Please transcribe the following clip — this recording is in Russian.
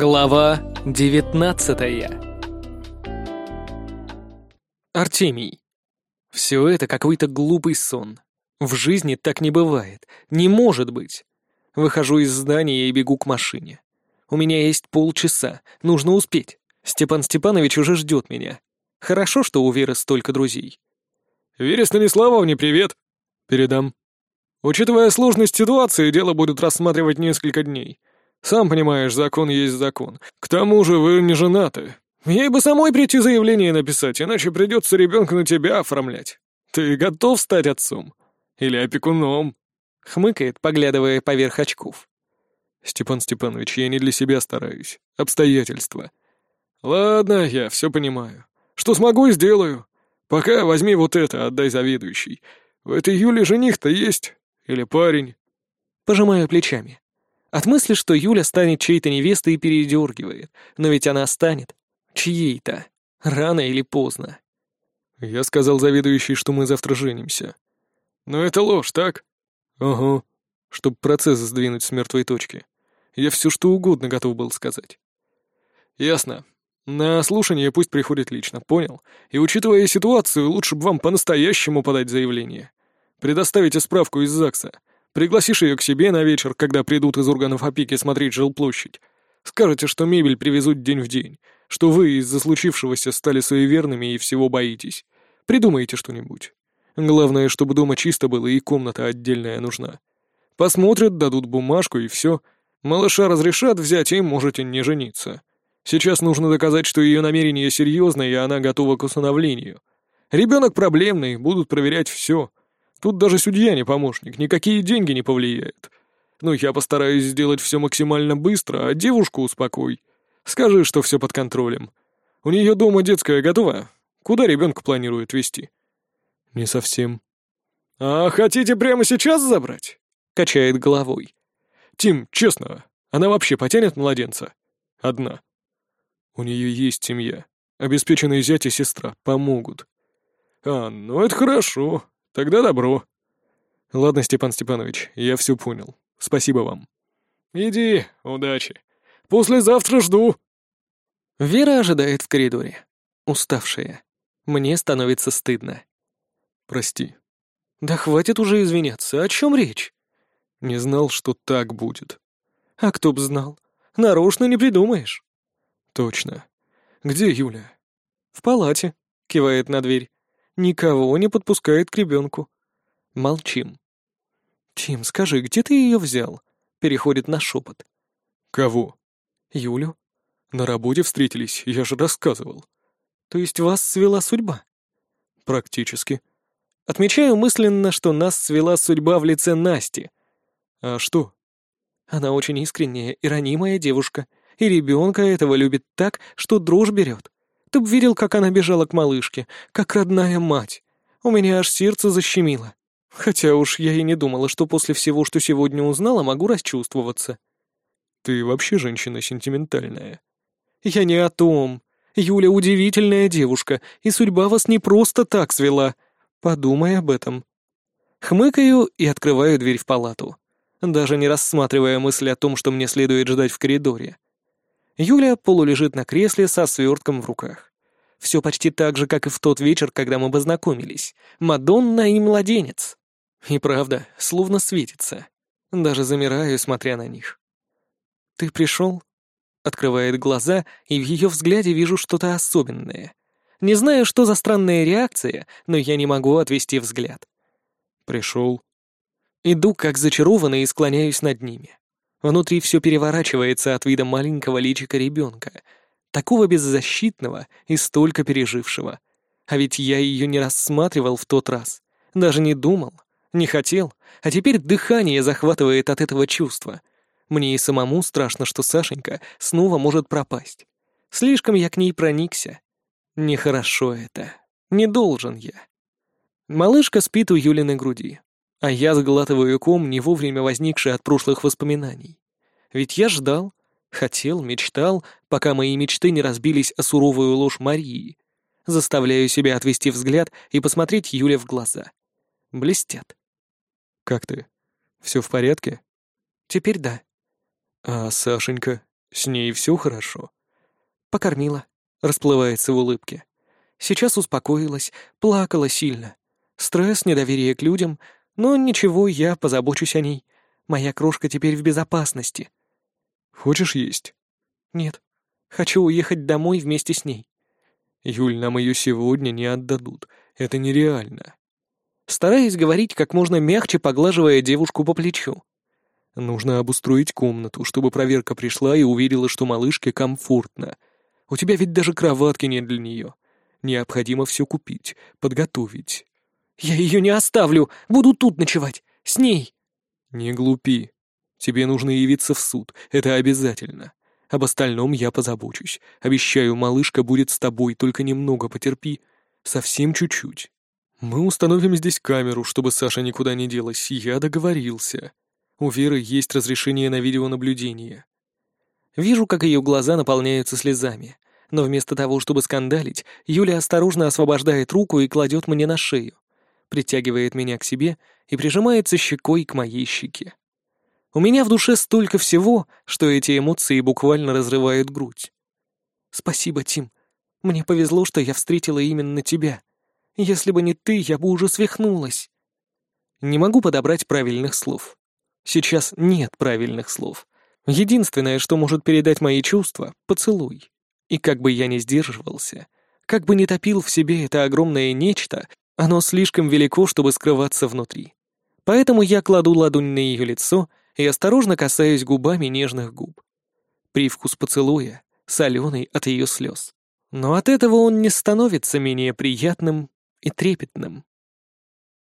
Глава девятнадцатая Артемий. Все это какой-то глупый сон. В жизни так не бывает. Не может быть. Выхожу из здания и бегу к машине. У меня есть полчаса. Нужно успеть. Степан Степанович уже ждет меня. Хорошо, что у Веры столько друзей. «Вере Станиславовне привет!» «Передам». «Учитывая сложность ситуации, дело будут рассматривать несколько дней. Сам понимаешь, закон есть закон. К тому же вы не женаты. Ей бы самой прийти заявление написать, иначе придется ребенка на тебя оформлять. Ты готов стать отцом? Или опекуном?» Хмыкает, поглядывая поверх очков. «Степан Степанович, я не для себя стараюсь. Обстоятельства». «Ладно, я все понимаю. Что смогу, сделаю. Пока возьми вот это, отдай заведующий. В этой Юле жених-то есть? Или парень?» Пожимаю плечами. От мысли, что Юля станет чьей-то невестой, передергивает. Но ведь она станет. Чьей-то. Рано или поздно. Я сказал заведующей, что мы завтра женимся. Но это ложь, так? Ага. Чтоб процесс сдвинуть с мертвой точки. Я все что угодно готов был сказать. Ясно. На слушание пусть приходит лично, понял? И учитывая ситуацию, лучше бы вам по-настоящему подать заявление. Предоставите справку из ЗАГСа. Пригласишь ее к себе на вечер, когда придут из органов опеки смотреть жилплощадь. Скажете, что мебель привезут день в день, что вы из-за случившегося стали суеверными и всего боитесь. Придумайте что-нибудь. Главное, чтобы дома чисто было и комната отдельная нужна. Посмотрят, дадут бумажку и все. Малыша разрешат взять, и можете не жениться. Сейчас нужно доказать, что ее намерение серьезное, и она готова к усыновлению. Ребенок проблемный, будут проверять все. Тут даже судья не помощник, никакие деньги не повлияют. Ну, я постараюсь сделать все максимально быстро, а девушку успокой. Скажи, что все под контролем. У нее дома детская готова. Куда ребенка планирует вести? Не совсем. А хотите прямо сейчас забрать? Качает головой. Тим, честно, она вообще потянет младенца? Одна. У нее есть семья. Обеспеченные зять и сестра помогут. А, ну это хорошо. Тогда добро. Ладно, Степан Степанович, я все понял. Спасибо вам. Иди, удачи. Послезавтра жду. Вера ожидает в коридоре. Уставшая. Мне становится стыдно. Прости. Да хватит уже извиняться. О чем речь? Не знал, что так будет. А кто б знал? Нарочно не придумаешь. Точно. Где Юля? В палате. Кивает на дверь. Никого не подпускает к ребенку. Молчим. «Тим, скажи, где ты ее взял?» Переходит на шепот. «Кого?» «Юлю». «На работе встретились, я же рассказывал». «То есть вас свела судьба?» «Практически». Отмечаю мысленно, что нас свела судьба в лице Насти. «А что?» Она очень искренняя и ранимая девушка, и ребенка этого любит так, что дрожь берет. Ты б видел, как она бежала к малышке, как родная мать. У меня аж сердце защемило. Хотя уж я и не думала, что после всего, что сегодня узнала, могу расчувствоваться. Ты вообще женщина сентиментальная. Я не о том. Юля удивительная девушка, и судьба вас не просто так свела. Подумай об этом. Хмыкаю и открываю дверь в палату, даже не рассматривая мысль о том, что мне следует ждать в коридоре. Юля полулежит на кресле со свертком в руках. Все почти так же, как и в тот вечер, когда мы познакомились. Мадонна и младенец. И правда, словно светится. Даже замираю, смотря на них. «Ты пришел?» Открывает глаза, и в ее взгляде вижу что-то особенное. Не знаю, что за странная реакция, но я не могу отвести взгляд. «Пришел». Иду, как зачарованный, и склоняюсь над ними. Внутри все переворачивается от вида маленького личика ребенка, такого беззащитного и столько пережившего. А ведь я ее не рассматривал в тот раз, даже не думал, не хотел, а теперь дыхание захватывает от этого чувства. Мне и самому страшно, что Сашенька снова может пропасть. Слишком я к ней проникся. Нехорошо это. Не должен я. Малышка спит у Юлиной груди. А я сглатываю ком, не вовремя возникший от прошлых воспоминаний. Ведь я ждал, хотел, мечтал, пока мои мечты не разбились о суровую ложь Марии. Заставляю себя отвести взгляд и посмотреть Юле в глаза. Блестят. «Как ты? Все в порядке?» «Теперь да». «А Сашенька? С ней все хорошо. Покормила. Расплывается в улыбке. Сейчас успокоилась, плакала сильно. Стресс, недоверие к людям. Но ничего, я позабочусь о ней. Моя крошка теперь в безопасности. Хочешь есть? Нет. Хочу уехать домой вместе с ней. Юль, нам ее сегодня не отдадут. Это нереально. Стараясь говорить как можно мягче, поглаживая девушку по плечу. Нужно обустроить комнату, чтобы проверка пришла и увидела, что малышке комфортно. У тебя ведь даже кроватки нет для нее. Необходимо все купить, подготовить. Я ее не оставлю, буду тут ночевать, с ней. Не глупи. Тебе нужно явиться в суд, это обязательно. Об остальном я позабочусь. Обещаю, малышка будет с тобой, только немного потерпи. Совсем чуть-чуть. Мы установим здесь камеру, чтобы Саша никуда не делась. Я договорился. У Веры есть разрешение на видеонаблюдение. Вижу, как ее глаза наполняются слезами. Но вместо того, чтобы скандалить, Юля осторожно освобождает руку и кладет мне на шею. Притягивает меня к себе и прижимается щекой к моей щеке. У меня в душе столько всего, что эти эмоции буквально разрывают грудь. Спасибо, Тим. Мне повезло, что я встретила именно тебя. Если бы не ты, я бы уже свихнулась. Не могу подобрать правильных слов. Сейчас нет правильных слов. Единственное, что может передать мои чувства — поцелуй. И как бы я ни сдерживался, как бы ни топил в себе это огромное нечто, оно слишком велико, чтобы скрываться внутри. Поэтому я кладу ладонь на ее лицо и осторожно касаюсь губами нежных губ. Привкус поцелуя, соленый от ее слез. Но от этого он не становится менее приятным и трепетным.